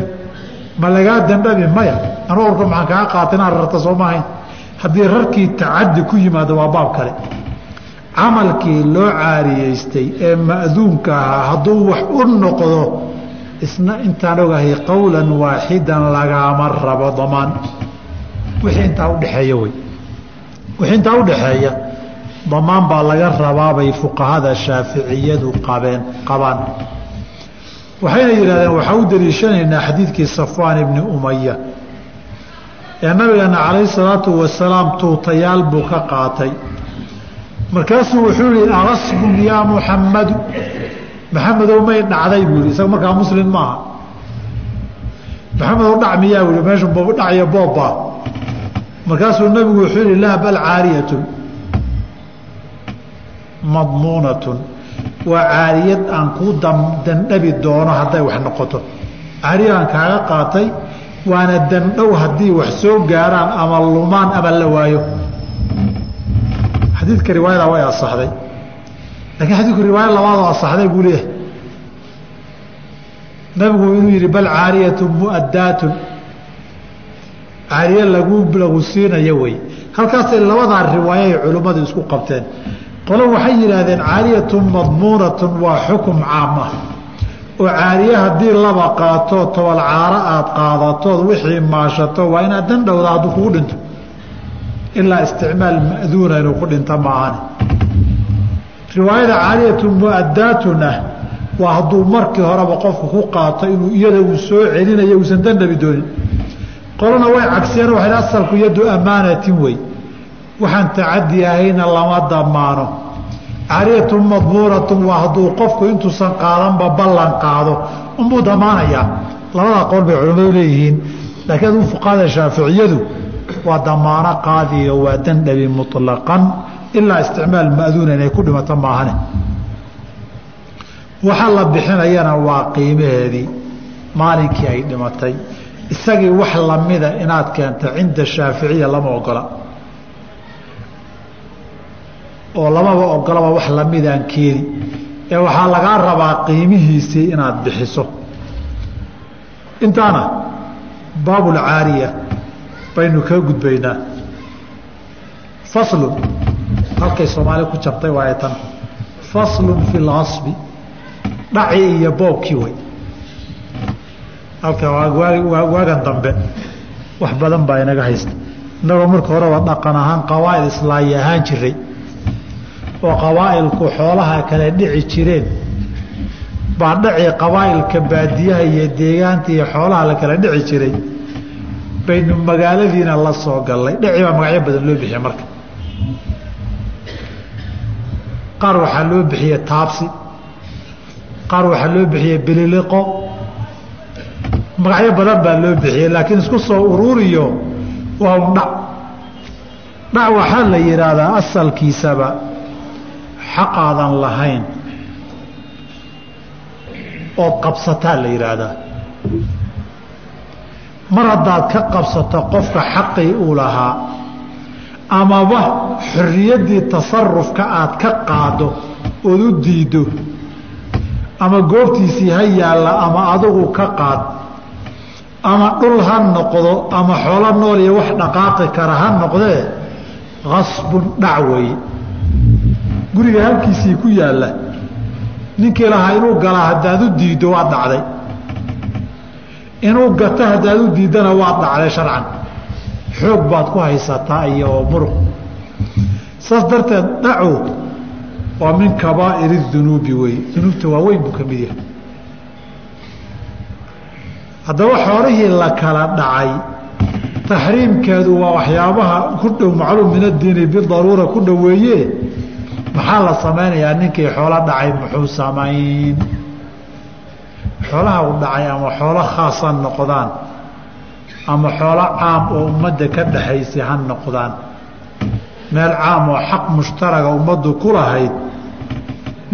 ma lagaa dandhabi maya anu awrka maxaan kaa qaata inaad rarta soo maahayn haddii rarkii tacadi ku yimaado waa baab kale camalkii loo caariyeystay ee ma'duunka ahaa hadduu wax u noqdo isna intaan ogahay qowlan waaxidan lagaama rabo damaan. Wixii intaa udhexeeya wey. Wixii intaa udhaxeeya damaan baa laga rabaabay fuqahada shaaficiyadu qabeen qabaan. Waxayna yidhahdeen waxaa u daliishanaynaa xadiidkii safwaan ibni umaya ee nabigeena calayhi salaatu wasalaam tuutayaal buu ka qaatay markaasuu wuxuu yihi agasbun yaa muxammadu maxamedow may dhacday buu yihi isaga markaa muslim maaha. Maxamedow dhac miyaa bui meeshu dhacyo boobba. Markaasuu nabigu wuxuu yihi laa bal caariyatun madmuunatun. Waa caariyad aan kuu dandhabi doono hadday wax noqoto. Caariyadaan kaaga qaatay waana dandhow haddii wax soo gaaraan ama lumaan ama la waayo xadiidka riwaayada way asaxday lakiin xadiidku riwaaya labaadoo asaxday buu leeyahay. Nabigu inuu yihi bal caariyatu mu'addaatun. Caariye lagu lagu siinayo wey. Halkaasay labadaa riwaaya ay culimmadu isku qabteen. Qolo waxay yidhaahdeen caariyatu madmuunatun waa xukum caam ah oo caariye haddii laba qaato tobol caaro aad qaadatood wixii maashato waa inaad dandhowda hadduu kugu dhinto ilaa isticmaal ma'duuna inuu ku dhinto maahane riwaayada caariyatu mu'addaatuna waa hadduu markii horeba qofku ku qaato inuu iyada uu soo celinayo uusan dandhabi doonin. Qolana way cagsiyeen waxay asalku yaddu ammaanatin wey. Waxaan tacadi ahayna lama damaano. Caariyatu madmuuratun waa hadduu qofku intuusan qaadanba ballan qaado. Unbuu damaanayaa. Labadaa qowl bay culimmadu leeyihiin. Laakiin aduu fuqahada shaaficiyadu waa damaano qaadiyo waa dandhabi muطlaqan ilaa isticmaal ma'duuna inay ku dhimato maahane. Waxa la bixinayana waa qiimaheedii maalinkii ay dhimatay. Isagii wax lamida inaad keento cinda shaaficiya lama ogola. Oo lamaba ogolaba wax lamidaan keeni. Ee waxaa lagaa rabaa qiimihiisii inaad bixiso. Intaana baabulcaariya baynu kaga gudbaynaa. Faslun. Halkay soomaali ku jabtay waaye tan. Faslun fi lgasbi dhaci iyo boobkii way. Halka waagan dambe. Wax badan baa inaga haysta. Innagoo marka horeba dhaqan ahaan qawaa'id islaayi ahaan jiray. Oo qabaa'ilku xoolaha kale dhici jireen. Baa dhaci qabaa'ilka baadiyaha iyo deegaanta iyo xoolaha la kala dhici jiray baynu magaaladiina la soo gallay. Dhaci baa magacyo badan loo bixiya marka. Qaar waxaa loo bixiye taabsi. Qaar waxaa loo bixiye bililiqo. Magacyo badan baa loo bixiyey laakiin isku soo ururiyo waa un dhac. Dhac waxaa la yidhaahdaa asalkiisaba xaqaadan lahayn. Ood qabsataa la yidhaahdaa mar haddaad ka qabsato qofka xaqii uu lahaa amaba xorriyaddii tasarufka aad ka qaado ood u diiddo ama goobtiisii ha yaalla ama adigu ka qaad ama dhul ha noqdo ama xoolo nool iyo wax dhaqaaqi kara ha noqdee qasbun dhac weeye guriga halkiisii ku yaalla ninkii lahaa inuu galaa haddaad u diiddo waad dhacday inuu gato haddaad u diiddana waad dhacday sharcan. Xoog baad ku haysataa iyo muruq saas darteed dhacu waa min kabaa'ir dunuubi wey dunuubta waaweyn buu ka mid yahay. Haddaba xoolihii la kala dhacay taxriimkeedu waa waxyaabaha ku dhow macluum min addiini bidaruura ku dhoweeye maxaa la samaynayaa? Ninkii xoolo dhacay muxuu samayn xoolaha u dhacay ama xoolo khaasa noqdaan ama xoolo caam oo ummadda ka dhaxaysay ha noqdaan. Meel caam oo xaq mushtaraga ummaddu ku lahayd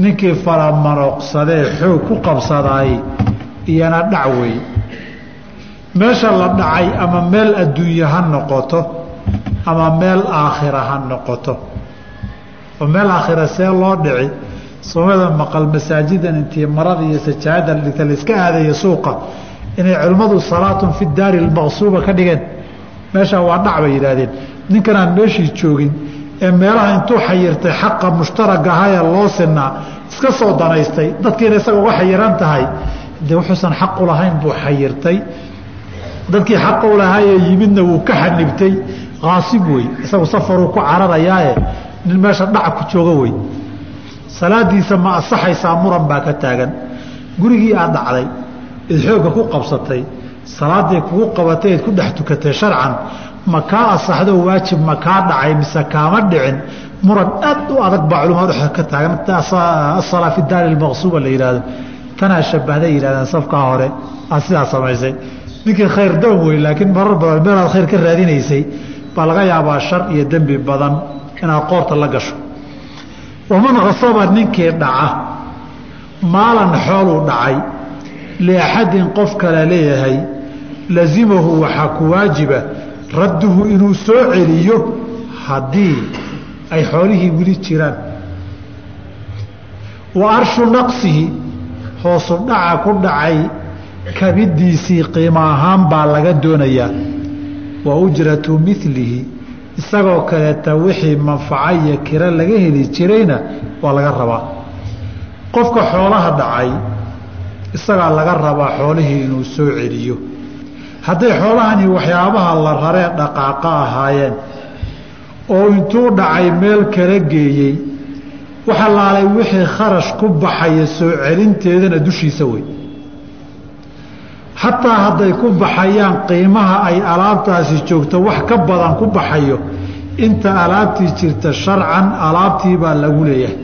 ninkii falamanooqsadee xoog ku qabsadaay iyana dhac weeye meesha la dhacay ama meel adduunye ha noqoto ama meel aakhira ha noqoto. Oo meel aakhira see loo dhici soomada maqal masaajidan intii marada iyo sajaada dhigta laiska aadaya suuqa inay culimmadu salaatun fi daari lmaqsuuba ka dhigeen. Meeshaa waa dhac yidhaahdeen. Ninkan meeshii joogin ee meelaha intuu xayirtay xaqa mushtarag ahayee loo sinaa iska soo danaystay. Dadkiina isaga uga xayiran tahay. De wuxuusan xaqu lahayn buu xayirtay. Dadkii xaqa u lahaayee yimidna wuu ka xanibtay kaasib wey isagu safaruu ku cararayaaye nin meesha dhac ku jooga wey salaadiisa ma asaxaysaa muran baa ka taagan. Gurigii aad dhacday id xoogga ku qabsatay salaaday kugu qabatay id ku dhex tukatay sharcan ma kaa asaxdo waajib ma kaa dhacay mise kaama dhicin muran aad u adag baa culimada dhex ka taagan. Asalaa fi daari lmaqsuuba la yidhaahdo tanaa shabahday yidhahdeen safkaa hore aad sidaa samaysay. Ninkii khayr doon wey laakiin marar badan meelaad khayr ka raadinaysay baa laga yaabaa shar iyo dembi badan inaad qoorta la gasho waman khasaba ninkii dhaca. Maalan xooluu dhacay. Liaxadin qof kale leeyahay. Lazimahu waxaa ku waajiba radduhu inuu soo celiyo haddii ay xoolihii weli jiraan. Wa arshu naqsihi hoosu dhaca ku dhacay kabidiisii qiimo ahaan baa laga doonayaa. Wa ujratu milihi isagoo kaleeta wixii manfaco iyo kiro laga heli jirayna waa laga rabaa. Qofka xoolaha dhacay isagaa laga rabaa xoolihii inuu soo celiyo. Hadday xoolahani waxyaabaha la raree dhaqaaqa ahaayeen oo intuu dhacay meel kala geeyey waxa laalay wixii kharash ku baxaya soo celinteedana dushiisa wey xataa hadday ku baxayaan qiimaha ay alaabtaasi joogto wax ka badan ku baxayo. Inta alaabtii jirta sharcan alaabtii baa lagu leeyahay.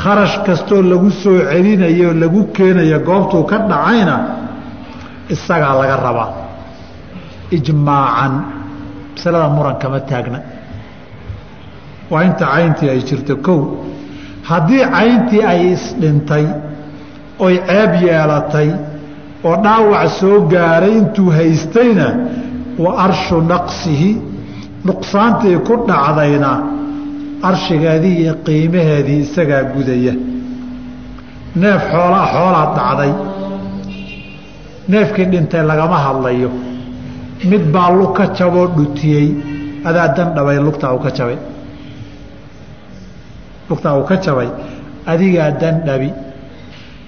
Kharash kastoo lagu soo celinayo lagu keenayo goobtuu ka dhacayna isagaa laga rabaa. Ijmaacan. Masalada muran kama taagna. Waa inta cayntii ay jirto kow. Haddii cayntii ay isdhintay oy ceeb yeelatay oo dhaawac soo gaaray intuu haystayna wa arshu naqsihi nuqsaantii ku dhacdayna arshigeedii iyo qiimaheedii isagaa gudaya. Neef xoolaa xoolaad dhacday. Neefkii dhintay lagama hadlayo. Mid baa lug ka jaboo dhutiyey. Adaa dandhabay lugtaa uu ka jabay. Lugtaa uu ka jabay. Adigaa dandhabi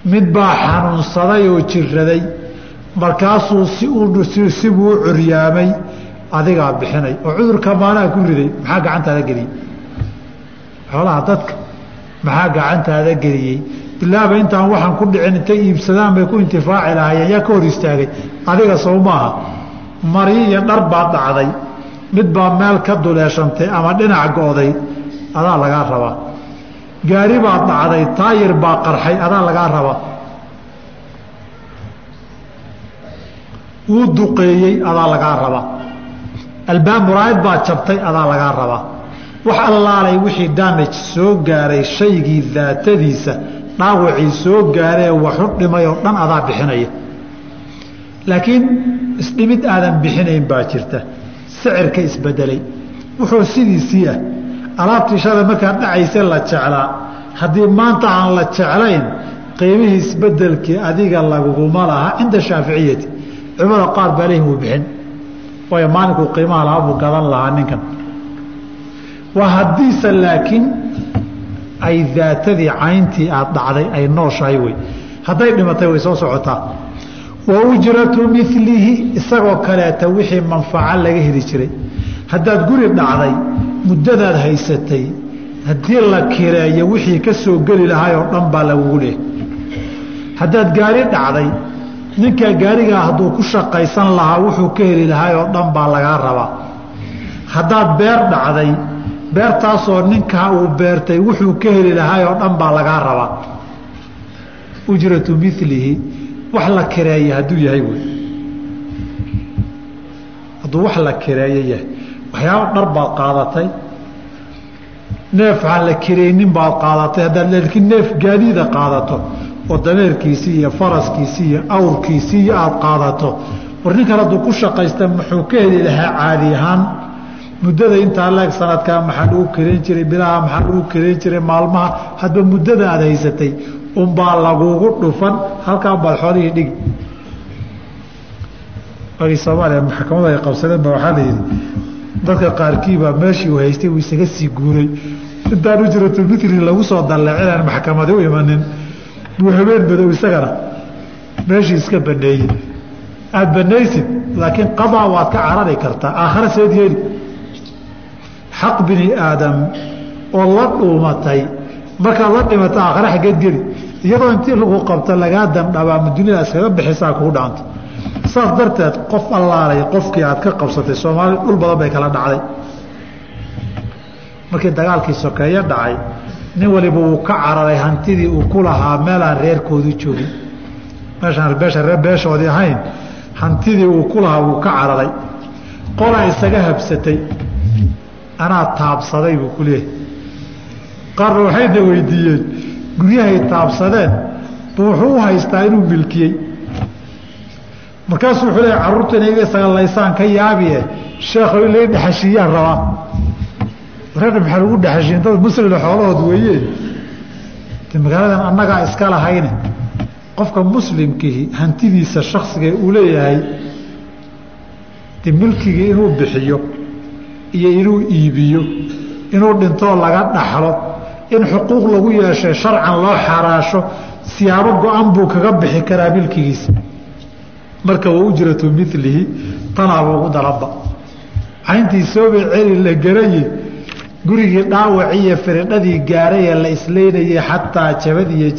mid baa xanuunsaday oo jiraday markaasuu si sibuu u curyaamay adigaa bixinay. oo cudurka maanaha ku riday maxaa gacantaada geliyey? Xoolaha dadka maxaa gacantaada geliyey? Bilaaba intaan waxaan ku dhicin intay iibsadaan bay ku intifaaci lahaayeen yaa ka hor istaagay. Adiga sow maaha. Mari iyo dhar baad dhacday. Mid baa meel ka duleeshantay ama dhinac go'day adaa lagaa rabaa gaari baad dhacday taayir baa qarxay adaa lagaa rabaa. Wuu duqeeyey adaa lagaa rabaa. Albaab muraayad baa jabtay adaa lagaa rabaa. Wax allaalay wixii daamaj soo gaaray shaygii daatadiisa dhaawacii soo gaaree waxu dhimay oo dhan adaa bixinaya. Laakiin isdhimid aadan bixinayn baa jirta. Sicirka isbedelay wuxuu sidiisii ah alaabtii shalay markaad dhacayse la jeclaa haddii maanta aan la jeclayn qiimihii isbedelkii adiga laguguma laha cinda shaaficiyati. Culimada qaar baa lehin wuu bixin. Waayo maalinkuu qiimaha lahaa buu gadan lahaa ninkan. Waa haddiise laakiin ay daatadii cayntii aad dhacday ay nooshahay wey. Hadday dhimatay way soo socotaa. Wa ujratu isagoo kaleeta wixii manfaco laga heli jiray. Haddaad guri dhacday muddadaad haysatay haddii la kireeyo wixii ka soo geli lahay oo dhan baa lagugu leehay haddaad gaari dhacday ninkaa gaarigaa hadduu ku shaqaysan lahaa wuxuu ka heli lahay oo dhan baa lagaa rabaa. Haddaad beer dhacday beertaasoo ninkaa uu beertay wuxuu ka heli lahay oo dhan baa lagaa rabaa. Ujratu milihi wax la kireeya hadduu yahay wey. Hadduu wax la kireeyo yahay waxyaaba dhar baad qaadatay neef aan la kiraynin baad qaadatay haddaad laakiin neef gaadiida qaadato oo dameerkiisii iyo faraskiisii iyo awrkiisii iyo aada qaadato. War ninkan hadduu ku shaqaysta muxuu ka heli lahaa caadi ahaan? Muddada intaa leeg sanadkaa maxaa lagu karayn jiray bilaha maxaa lagu karayn jiray maalmaha hadba muddada aada haysatay unbaa lagugu dhufan halkaan baad xoolihii dhigi waagii soomaaliya maxkamada ay qabsadeen ba waxaa la yidhi dadka qaarkiibaa meeshii uu haystay uu isaga sii guuray. Intaan ujratulmitri lagu soo dallecinaan maxkamadi u imanin. Buu habeen madow isagana. Meeshii iska baneeyey. Aada banaysid laakiin qadaa waad ka carari kartaa aakhare seed yeeli xaq bini aadam oo la dhuumatay. Markaad la dhimata aakhare xaggeed geli iyadoo intii lagu qabto lagaa dandhabaa ma dunida iskaga bixisaa kugu dhaanto saas darteed qof allaalay qofkii aad ka qabsatay soomaali dhul badan bay kala dhacday. Markii dagaalkii sokeeye dhacay nin waliba wuu ka cararay hantidii uu ku lahaa meelaan reerkoodii joogin. Meeshaan beesha beeshoodii ahayn hantidii uu ku lahaa wuu ka cararay. Qolaa isaga habsatay anaa taabsaday buu ku leeyahay. Qaarna waxayna weydiiyeen guryahay taabsadeen bu wuxuu u haystaa inuu milkiyey markaasuu wuxuu leeya carruurta inay sagalaysaan ka yaabiye sheekho in laga dhexashiiyaan rabaa. Reerna maxaa lagu dhexashiin dad muslina xoolahood weeye. De magaaladan annagaa iska lahayne. Qofka muslimkihi hantidiisa shaksiga uu leeyahay de milkigii inuu bixiyo iyo inuu iibiyo inuu dhintoo laga dhaxlo in xuquuq lagu yeeshay sharcan loo xaraasho siyaabo go-an buu kaga bixi karaa milkigiisa marka wa ujratu milihi tanaaba ugu daranba cayntii soobay celi la garaye gurigii dhaawaciiyo firidhadii gaaray ee la isleynayay xataa jabadiiyo